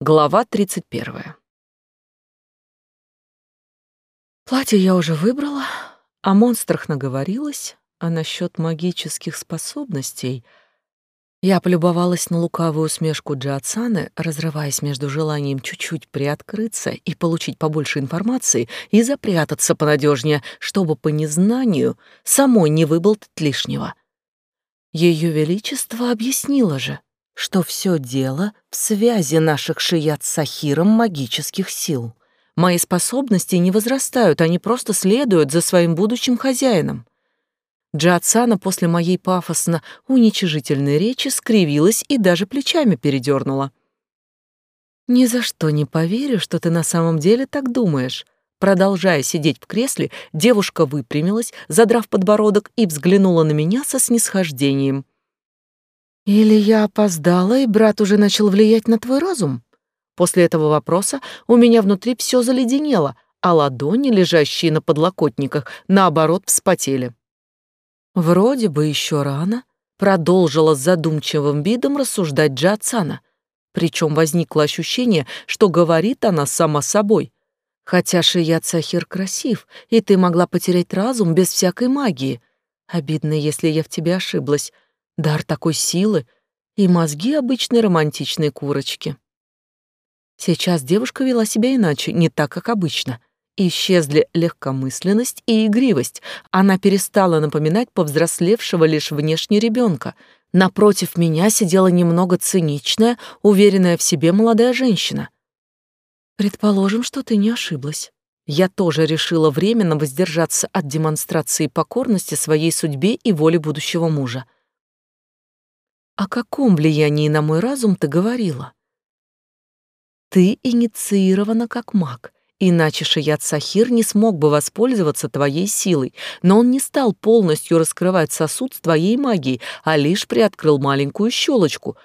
Глава 31. Платье я уже выбрала, о монстрах наговорилась, а насчет магических способностей я полюбовалась на лукавую усмешку Джиатсаны, разрываясь между желанием чуть-чуть приоткрыться и получить побольше информации и запрятаться понадежнее, чтобы по незнанию самой не выболтать лишнего. Ее Величество объяснило же — что все дело в связи наших шият с Сахиром магических сил. Мои способности не возрастают, они просто следуют за своим будущим хозяином. Джатсана после моей пафосно уничижительной речи скривилась и даже плечами передернула. «Ни за что не поверю, что ты на самом деле так думаешь». Продолжая сидеть в кресле, девушка выпрямилась, задрав подбородок, и взглянула на меня со снисхождением. Или я опоздала, и брат уже начал влиять на твой разум? После этого вопроса у меня внутри все заледенело, а ладони, лежащие на подлокотниках, наоборот, вспотели. Вроде бы еще рано, продолжила с задумчивым видом рассуждать Джатсана. Причем возникло ощущение, что говорит она сама собой. Хотя Шият Сахир красив, и ты могла потерять разум без всякой магии. Обидно, если я в тебе ошиблась. Дар такой силы и мозги обычной романтичной курочки. Сейчас девушка вела себя иначе, не так, как обычно. Исчезли легкомысленность и игривость. Она перестала напоминать повзрослевшего лишь внешне ребенка. Напротив меня сидела немного циничная, уверенная в себе молодая женщина. Предположим, что ты не ошиблась. Я тоже решила временно воздержаться от демонстрации покорности своей судьбе и воле будущего мужа. О каком влиянии на мой разум ты говорила? Ты инициирована как маг, иначе Шият Сахир не смог бы воспользоваться твоей силой, но он не стал полностью раскрывать сосуд с твоей магией, а лишь приоткрыл маленькую щелочку.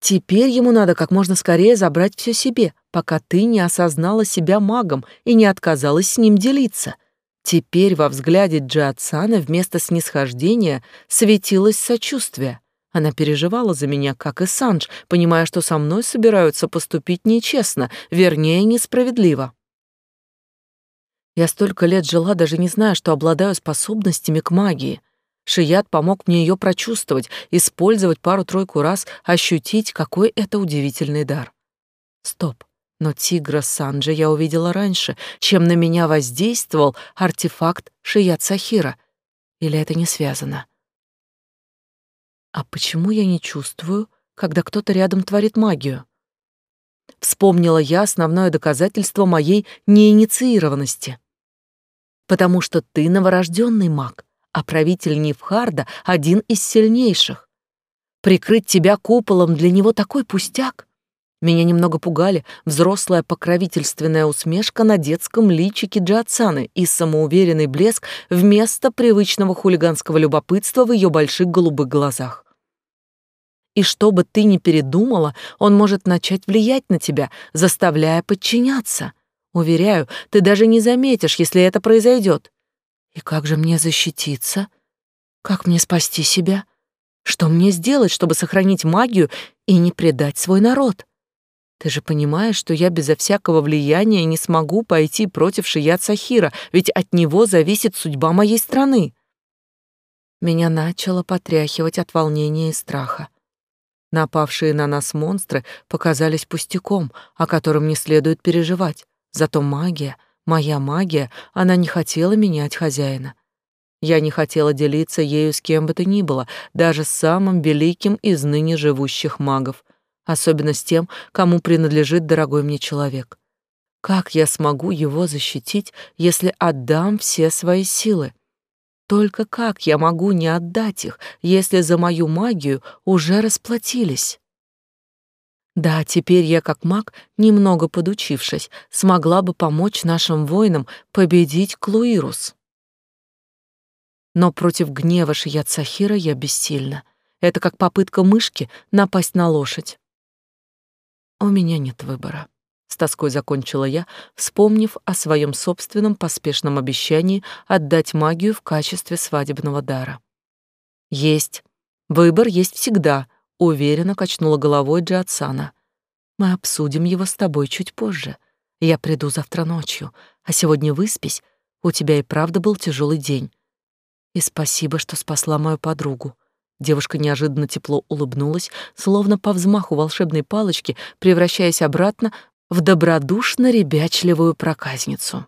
Теперь ему надо как можно скорее забрать все себе, пока ты не осознала себя магом и не отказалась с ним делиться. Теперь во взгляде Джиатсана вместо снисхождения светилось сочувствие. Она переживала за меня, как и Санж, понимая, что со мной собираются поступить нечестно, вернее, несправедливо. Я столько лет жила, даже не зная, что обладаю способностями к магии. Шият помог мне ее прочувствовать, использовать пару-тройку раз, ощутить, какой это удивительный дар. Стоп, но тигра Санджа я увидела раньше, чем на меня воздействовал артефакт Шият Сахира. Или это не связано? А почему я не чувствую, когда кто-то рядом творит магию? Вспомнила я основное доказательство моей неинициированности. Потому что ты новорожденный маг, а правитель Нивхарда — один из сильнейших. Прикрыть тебя куполом для него такой пустяк. Меня немного пугали взрослая покровительственная усмешка на детском личике Джиатсаны и самоуверенный блеск вместо привычного хулиганского любопытства в ее больших голубых глазах. И что бы ты ни передумала, он может начать влиять на тебя, заставляя подчиняться. Уверяю, ты даже не заметишь, если это произойдет. И как же мне защититься? Как мне спасти себя? Что мне сделать, чтобы сохранить магию и не предать свой народ? Ты же понимаешь, что я безо всякого влияния не смогу пойти против Шият Сахира, ведь от него зависит судьба моей страны. Меня начало потряхивать от волнения и страха. Напавшие на нас монстры показались пустяком, о котором не следует переживать. Зато магия, моя магия, она не хотела менять хозяина. Я не хотела делиться ею с кем бы то ни было, даже с самым великим из ныне живущих магов — особенно с тем, кому принадлежит дорогой мне человек. Как я смогу его защитить, если отдам все свои силы? Только как я могу не отдать их, если за мою магию уже расплатились? Да, теперь я как маг, немного подучившись, смогла бы помочь нашим воинам победить Клуирус. Но против гнева Шият Сахира я бессильна. Это как попытка мышки напасть на лошадь. У меня нет выбора. С тоской закончила я, вспомнив о своем собственном поспешном обещании отдать магию в качестве свадебного дара. Есть. Выбор есть всегда, уверенно качнула головой Джиатсана. Мы обсудим его с тобой чуть позже. Я приду завтра ночью, а сегодня выспись. У тебя и правда был тяжелый день. И спасибо, что спасла мою подругу. Девушка неожиданно тепло улыбнулась, словно по взмаху волшебной палочки, превращаясь обратно в добродушно ребячливую проказницу.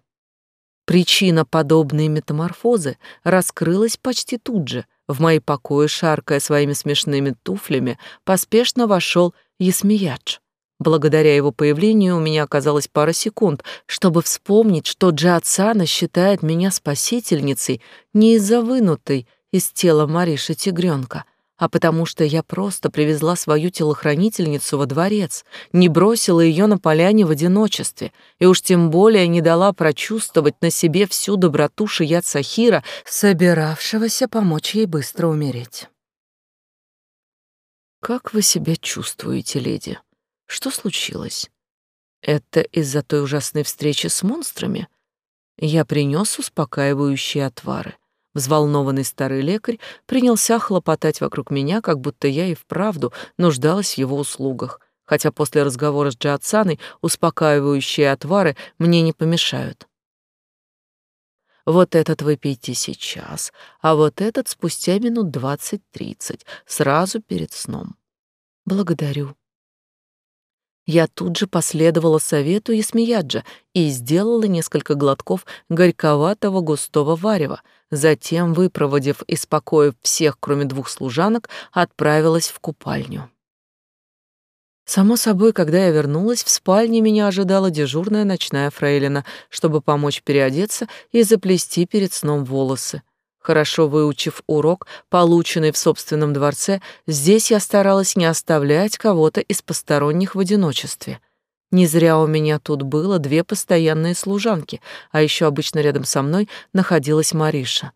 Причина подобной метаморфозы раскрылась почти тут же. В мои покои, шаркая своими смешными туфлями, поспешно вошел Ясмиядж. Благодаря его появлению у меня оказалось пара секунд, чтобы вспомнить, что Джиатсана считает меня спасительницей не из-за вынутой из тела Мариши тигренка, а потому что я просто привезла свою телохранительницу во дворец, не бросила ее на поляне в одиночестве и уж тем более не дала прочувствовать на себе всю доброту Шият Сахира, собиравшегося помочь ей быстро умереть. «Как вы себя чувствуете, леди?» Что случилось? Это из-за той ужасной встречи с монстрами? Я принес успокаивающие отвары. Взволнованный старый лекарь принялся хлопотать вокруг меня, как будто я и вправду нуждалась в его услугах, хотя после разговора с Джиатсаной успокаивающие отвары мне не помешают. Вот этот выпейте сейчас, а вот этот спустя минут двадцать-тридцать, сразу перед сном. Благодарю. Я тут же последовала совету Ясмияджа и сделала несколько глотков горьковатого густого варева. Затем, выпроводив из покоя всех, кроме двух служанок, отправилась в купальню. Само собой, когда я вернулась, в спальне меня ожидала дежурная ночная фрейлина, чтобы помочь переодеться и заплести перед сном волосы. Хорошо выучив урок, полученный в собственном дворце, здесь я старалась не оставлять кого-то из посторонних в одиночестве. Не зря у меня тут было две постоянные служанки, а еще обычно рядом со мной находилась Мариша.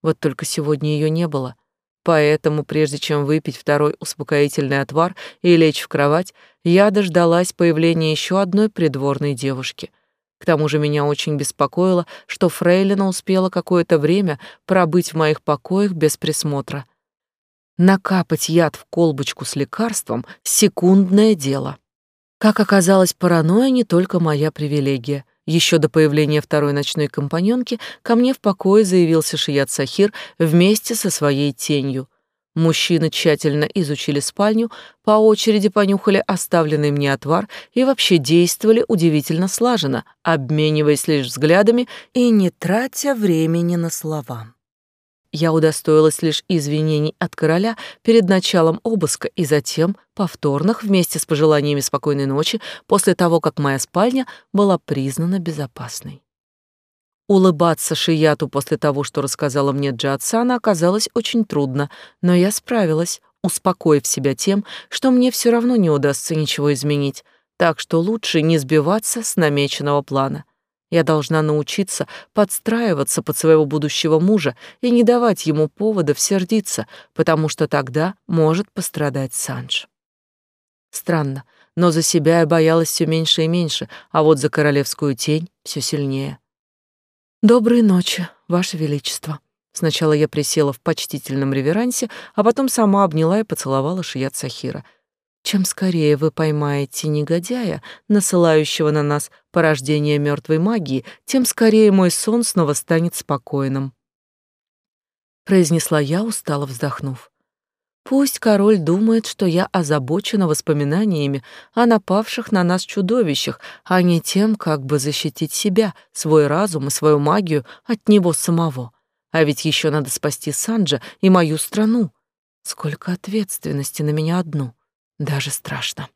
Вот только сегодня ее не было. Поэтому, прежде чем выпить второй успокоительный отвар и лечь в кровать, я дождалась появления еще одной придворной девушки — к тому же меня очень беспокоило, что Фрейлина успела какое-то время пробыть в моих покоях без присмотра. Накапать яд в колбочку с лекарством — секундное дело. Как оказалось, паранойя не только моя привилегия. Еще до появления второй ночной компаньонки ко мне в покое заявился Шият Сахир вместе со своей тенью — Мужчины тщательно изучили спальню, по очереди понюхали оставленный мне отвар и вообще действовали удивительно слаженно, обмениваясь лишь взглядами и не тратя времени на слова. Я удостоилась лишь извинений от короля перед началом обыска и затем повторных вместе с пожеланиями спокойной ночи после того, как моя спальня была признана безопасной. Улыбаться Шияту после того, что рассказала мне Джиатсана, оказалось очень трудно, но я справилась, успокоив себя тем, что мне все равно не удастся ничего изменить, так что лучше не сбиваться с намеченного плана. Я должна научиться подстраиваться под своего будущего мужа и не давать ему поводов сердиться, потому что тогда может пострадать Санж. Странно, но за себя я боялась все меньше и меньше, а вот за королевскую тень все сильнее. Доброй ночи, ваше величество. Сначала я присела в почтительном реверансе, а потом сама обняла и поцеловала Шият Сахира. Чем скорее вы поймаете негодяя, насылающего на нас порождение мертвой магии, тем скорее мой сон снова станет спокойным. Произнесла я, устало вздохнув. Пусть король думает, что я озабочена воспоминаниями о напавших на нас чудовищах, а не тем, как бы защитить себя, свой разум и свою магию от него самого. А ведь еще надо спасти Санджа и мою страну. Сколько ответственности на меня одну. Даже страшно.